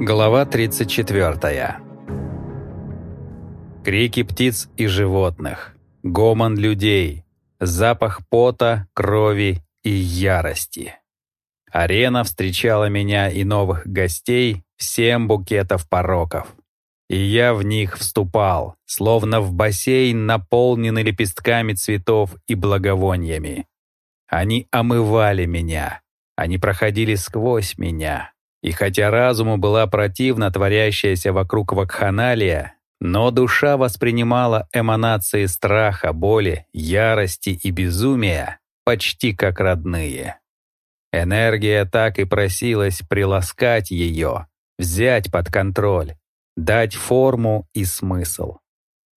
Глава 34. Крики птиц и животных, гомон людей, запах пота, крови и ярости. Арена встречала меня и новых гостей всем букетов пороков. И я в них вступал, словно в бассейн, наполненный лепестками цветов и благовониями. Они омывали меня, они проходили сквозь меня. И хотя разуму была противна творящаяся вокруг вакханалия, но душа воспринимала эманации страха, боли, ярости и безумия почти как родные. Энергия так и просилась приласкать ее, взять под контроль, дать форму и смысл.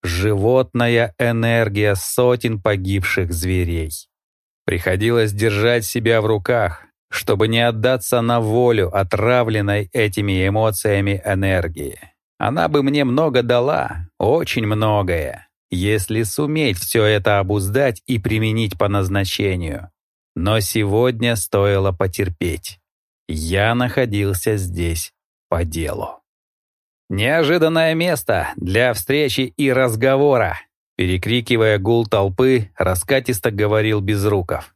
Животная энергия сотен погибших зверей. Приходилось держать себя в руках, чтобы не отдаться на волю отравленной этими эмоциями энергии. Она бы мне много дала, очень многое, если суметь все это обуздать и применить по назначению. Но сегодня стоило потерпеть. Я находился здесь по делу. «Неожиданное место для встречи и разговора», перекрикивая гул толпы, раскатисто говорил Безруков.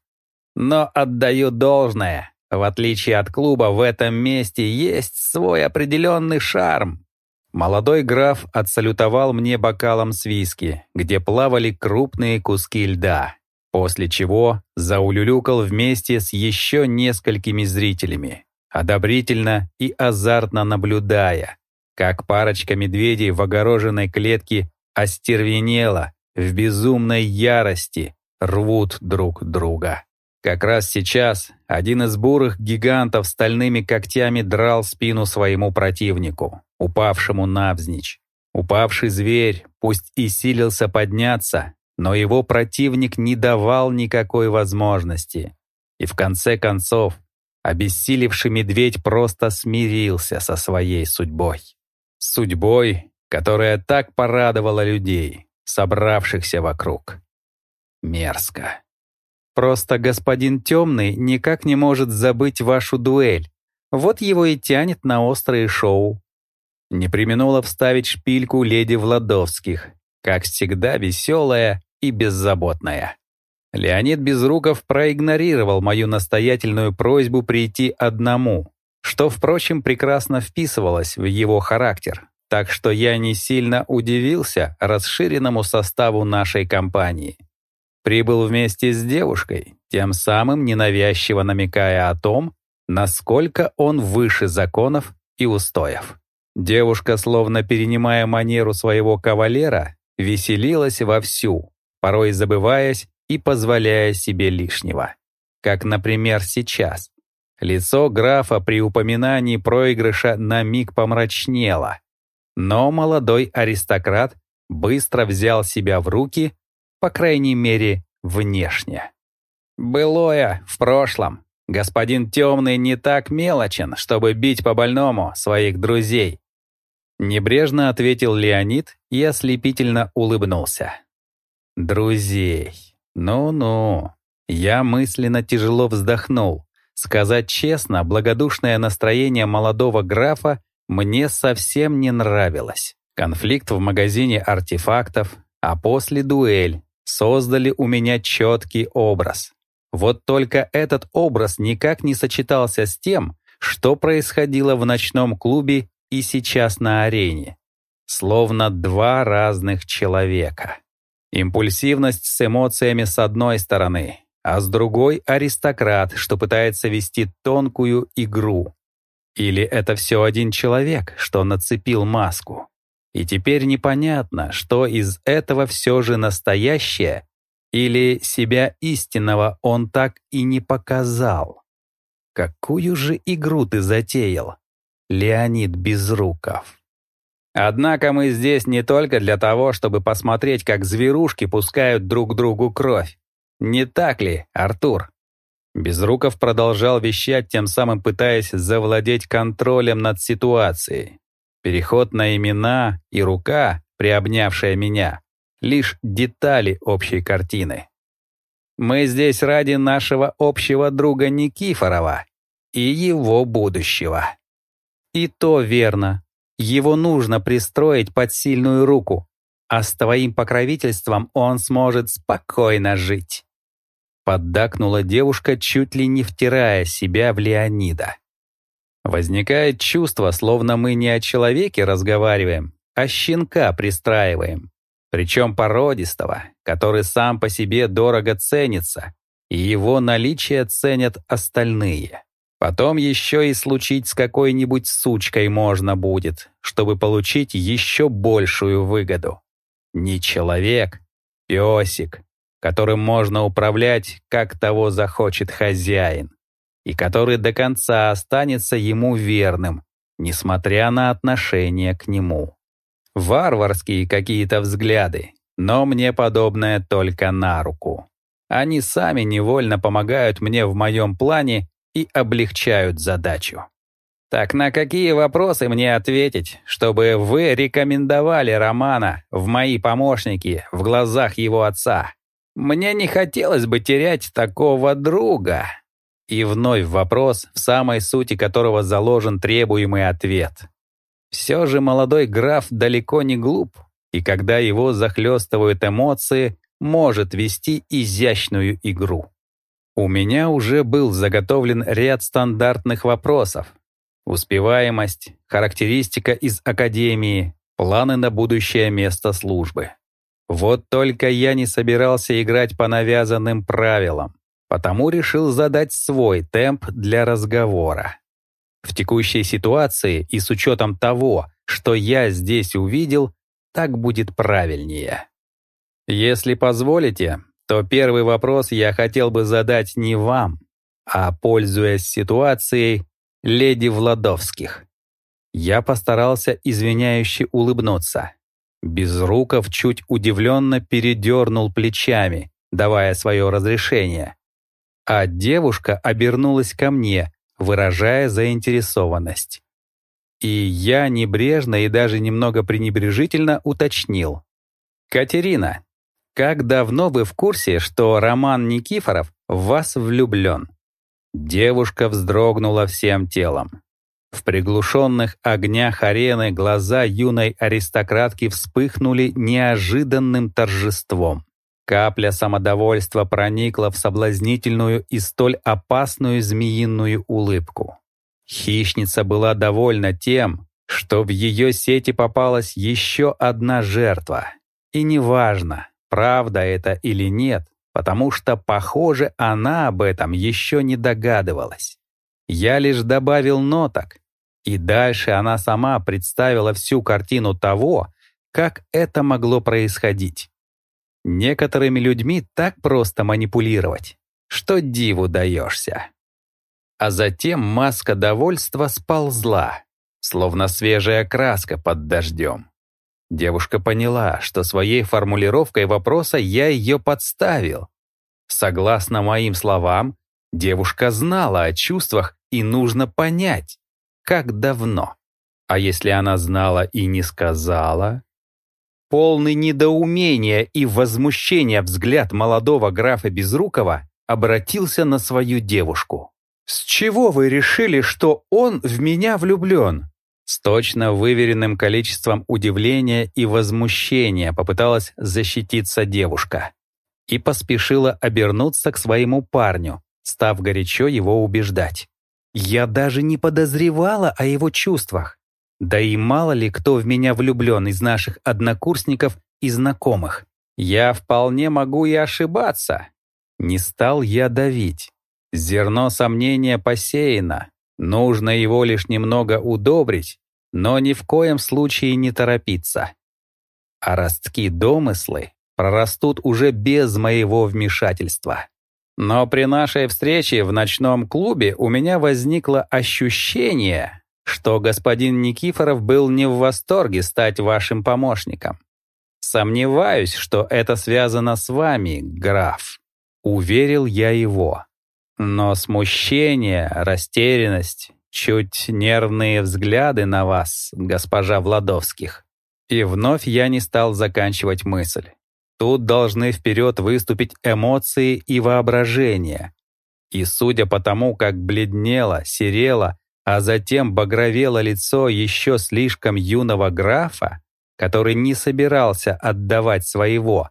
Но отдаю должное. В отличие от клуба, в этом месте есть свой определенный шарм. Молодой граф отсалютовал мне бокалом с виски, где плавали крупные куски льда, после чего заулюлюкал вместе с еще несколькими зрителями, одобрительно и азартно наблюдая, как парочка медведей в огороженной клетке остервенела в безумной ярости рвут друг друга. Как раз сейчас один из бурых гигантов стальными когтями драл спину своему противнику, упавшему навзничь. Упавший зверь, пусть и силился подняться, но его противник не давал никакой возможности. И в конце концов, обессилевший медведь просто смирился со своей судьбой. Судьбой, которая так порадовала людей, собравшихся вокруг. Мерзко. Просто господин Темный никак не может забыть вашу дуэль. Вот его и тянет на острые шоу. Не применула вставить шпильку леди Владовских, как всегда веселая и беззаботная. Леонид Безруков проигнорировал мою настоятельную просьбу прийти одному, что, впрочем, прекрасно вписывалось в его характер, так что я не сильно удивился расширенному составу нашей компании. Прибыл вместе с девушкой, тем самым ненавязчиво намекая о том, насколько он выше законов и устоев. Девушка, словно перенимая манеру своего кавалера, веселилась вовсю, порой забываясь и позволяя себе лишнего. Как, например, сейчас. Лицо графа при упоминании проигрыша на миг помрачнело, но молодой аристократ быстро взял себя в руки по крайней мере, внешне. Былое в прошлом. Господин Темный не так мелочен, чтобы бить по больному своих друзей. Небрежно ответил Леонид и ослепительно улыбнулся. «Друзей. Ну-ну». Я мысленно тяжело вздохнул. Сказать честно, благодушное настроение молодого графа мне совсем не нравилось. Конфликт в магазине артефактов, а после дуэль, создали у меня четкий образ. Вот только этот образ никак не сочетался с тем, что происходило в ночном клубе и сейчас на арене. Словно два разных человека. Импульсивность с эмоциями с одной стороны, а с другой — аристократ, что пытается вести тонкую игру. Или это все один человек, что нацепил маску? И теперь непонятно, что из этого все же настоящее, или себя истинного он так и не показал. Какую же игру ты затеял, Леонид Безруков? Однако мы здесь не только для того, чтобы посмотреть, как зверушки пускают друг другу кровь. Не так ли, Артур? Безруков продолжал вещать, тем самым пытаясь завладеть контролем над ситуацией. Переход на имена и рука, приобнявшая меня, лишь детали общей картины. Мы здесь ради нашего общего друга Никифорова и его будущего. И то верно. Его нужно пристроить под сильную руку, а с твоим покровительством он сможет спокойно жить. Поддакнула девушка, чуть ли не втирая себя в Леонида. Возникает чувство, словно мы не о человеке разговариваем, а щенка пристраиваем. Причем породистого, который сам по себе дорого ценится, и его наличие ценят остальные. Потом еще и случить с какой-нибудь сучкой можно будет, чтобы получить еще большую выгоду. Не человек, песик, которым можно управлять, как того захочет хозяин, и который до конца останется ему верным, несмотря на отношение к нему. Варварские какие-то взгляды, но мне подобное только на руку. Они сами невольно помогают мне в моем плане и облегчают задачу. Так на какие вопросы мне ответить, чтобы вы рекомендовали Романа в мои помощники в глазах его отца? Мне не хотелось бы терять такого друга. И вновь вопрос, в самой сути которого заложен требуемый ответ. Все же молодой граф далеко не глуп, и когда его захлестывают эмоции, может вести изящную игру. У меня уже был заготовлен ряд стандартных вопросов. Успеваемость, характеристика из академии, планы на будущее место службы. Вот только я не собирался играть по навязанным правилам, потому решил задать свой темп для разговора. В текущей ситуации и с учетом того, что я здесь увидел, так будет правильнее. Если позволите, то первый вопрос я хотел бы задать не вам, а, пользуясь ситуацией, леди Владовских. Я постарался извиняюще улыбнуться. Безруков чуть удивленно передернул плечами, давая свое разрешение. А девушка обернулась ко мне, выражая заинтересованность. И я небрежно и даже немного пренебрежительно уточнил. «Катерина, как давно вы в курсе, что Роман Никифоров в вас влюблен?» Девушка вздрогнула всем телом. В приглушенных огнях арены глаза юной аристократки вспыхнули неожиданным торжеством. Капля самодовольства проникла в соблазнительную и столь опасную змеиную улыбку. Хищница была довольна тем, что в ее сети попалась еще одна жертва. И неважно, правда это или нет, потому что, похоже, она об этом еще не догадывалась. Я лишь добавил ноток, и дальше она сама представила всю картину того, как это могло происходить. Некоторыми людьми так просто манипулировать, что диву даешься. А затем маска довольства сползла, словно свежая краска под дождем. Девушка поняла, что своей формулировкой вопроса я ее подставил. Согласно моим словам, девушка знала о чувствах и нужно понять, как давно. А если она знала и не сказала? Полный недоумения и возмущения взгляд молодого графа Безрукова обратился на свою девушку. «С чего вы решили, что он в меня влюблен?» С точно выверенным количеством удивления и возмущения попыталась защититься девушка и поспешила обернуться к своему парню, став горячо его убеждать. «Я даже не подозревала о его чувствах. Да и мало ли кто в меня влюблен из наших однокурсников и знакомых. Я вполне могу и ошибаться. Не стал я давить. Зерно сомнения посеяно, Нужно его лишь немного удобрить, но ни в коем случае не торопиться. А ростки домыслы прорастут уже без моего вмешательства. Но при нашей встрече в ночном клубе у меня возникло ощущение, что господин Никифоров был не в восторге стать вашим помощником. Сомневаюсь, что это связано с вами, граф. Уверил я его. Но смущение, растерянность, чуть нервные взгляды на вас, госпожа Владовских. И вновь я не стал заканчивать мысль. Тут должны вперед выступить эмоции и воображение. И судя по тому, как бледнела, серела, а затем багровело лицо еще слишком юного графа, который не собирался отдавать своего,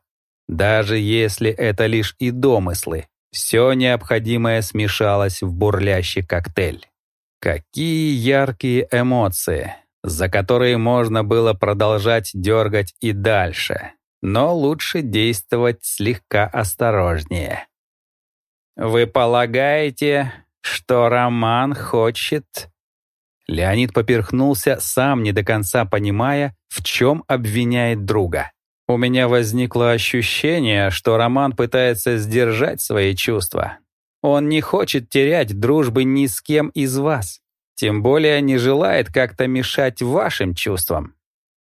даже если это лишь и домыслы, все необходимое смешалось в бурлящий коктейль. Какие яркие эмоции, за которые можно было продолжать дергать и дальше, но лучше действовать слегка осторожнее. «Вы полагаете, что Роман хочет...» Леонид поперхнулся, сам не до конца понимая, в чем обвиняет друга. У меня возникло ощущение, что Роман пытается сдержать свои чувства. Он не хочет терять дружбы ни с кем из вас. Тем более не желает как-то мешать вашим чувствам.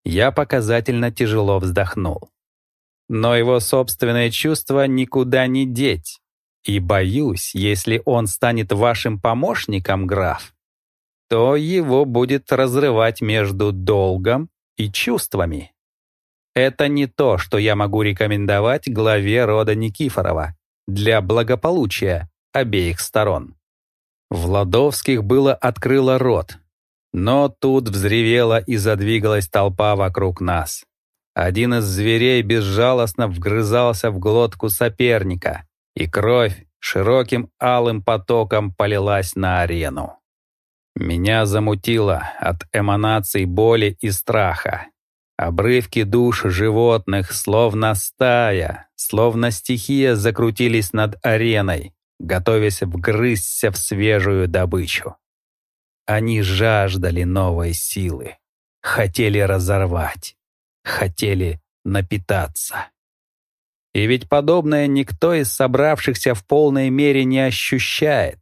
Я показательно тяжело вздохнул. Но его собственные чувства никуда не деть. И боюсь, если он станет вашим помощником, граф, то его будет разрывать между долгом и чувствами. Это не то, что я могу рекомендовать главе рода Никифорова для благополучия обеих сторон. Владовских было открыло рот, но тут взревела и задвигалась толпа вокруг нас. Один из зверей безжалостно вгрызался в глотку соперника, и кровь широким алым потоком полилась на арену. Меня замутило от эманаций боли и страха. Обрывки душ животных, словно стая, словно стихия, закрутились над ареной, готовясь вгрызться в свежую добычу. Они жаждали новой силы, хотели разорвать, хотели напитаться. И ведь подобное никто из собравшихся в полной мере не ощущает.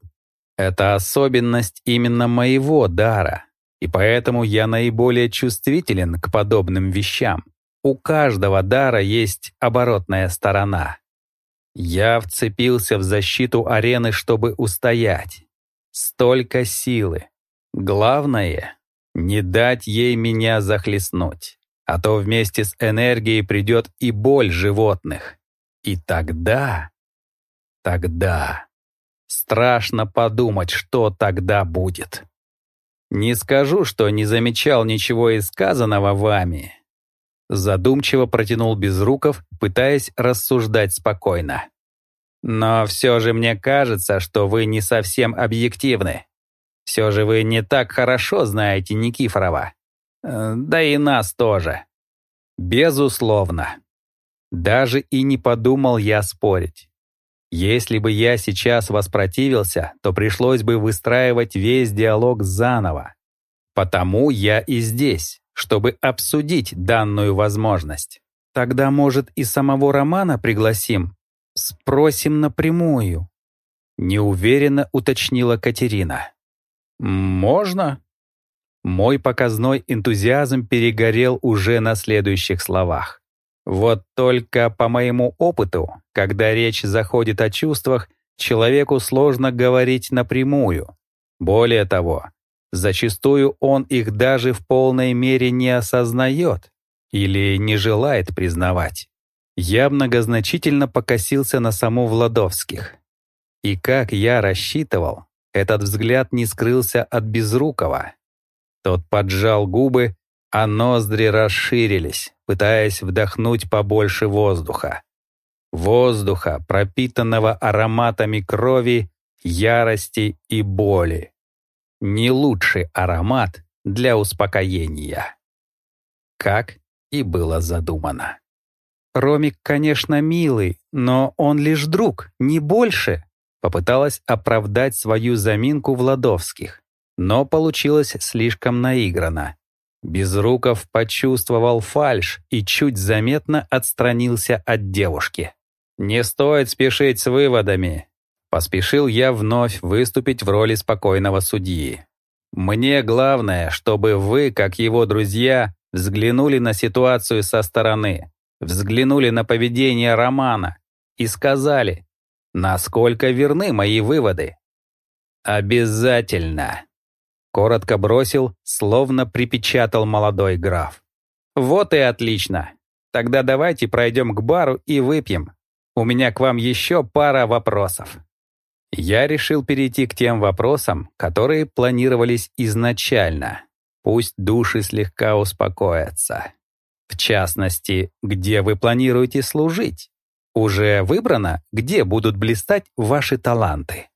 Это особенность именно моего дара, и поэтому я наиболее чувствителен к подобным вещам. У каждого дара есть оборотная сторона. Я вцепился в защиту арены, чтобы устоять. Столько силы. Главное — не дать ей меня захлестнуть, а то вместе с энергией придет и боль животных. И тогда... Тогда... Страшно подумать, что тогда будет. Не скажу, что не замечал ничего из сказанного вами. Задумчиво протянул Безруков, пытаясь рассуждать спокойно. Но все же мне кажется, что вы не совсем объективны. Все же вы не так хорошо знаете Никифорова. Э, да и нас тоже. Безусловно. Даже и не подумал я спорить. Если бы я сейчас воспротивился, то пришлось бы выстраивать весь диалог заново. Потому я и здесь, чтобы обсудить данную возможность. Тогда, может, и самого Романа пригласим? Спросим напрямую. Неуверенно уточнила Катерина. «Можно?» Мой показной энтузиазм перегорел уже на следующих словах. Вот только по моему опыту, когда речь заходит о чувствах, человеку сложно говорить напрямую. Более того, зачастую он их даже в полной мере не осознает или не желает признавать. Я многозначительно покосился на саму Владовских. И как я рассчитывал, этот взгляд не скрылся от Безрукова. Тот поджал губы, а ноздри расширились, пытаясь вдохнуть побольше воздуха. Воздуха, пропитанного ароматами крови, ярости и боли. Не лучший аромат для успокоения. Как и было задумано. «Ромик, конечно, милый, но он лишь друг, не больше», попыталась оправдать свою заминку Владовских, но получилось слишком наигранно. Безруков почувствовал фальшь и чуть заметно отстранился от девушки. «Не стоит спешить с выводами», — поспешил я вновь выступить в роли спокойного судьи. «Мне главное, чтобы вы, как его друзья, взглянули на ситуацию со стороны, взглянули на поведение Романа и сказали, насколько верны мои выводы». «Обязательно», Коротко бросил, словно припечатал молодой граф. «Вот и отлично. Тогда давайте пройдем к бару и выпьем. У меня к вам еще пара вопросов». Я решил перейти к тем вопросам, которые планировались изначально. Пусть души слегка успокоятся. В частности, где вы планируете служить? Уже выбрано, где будут блистать ваши таланты?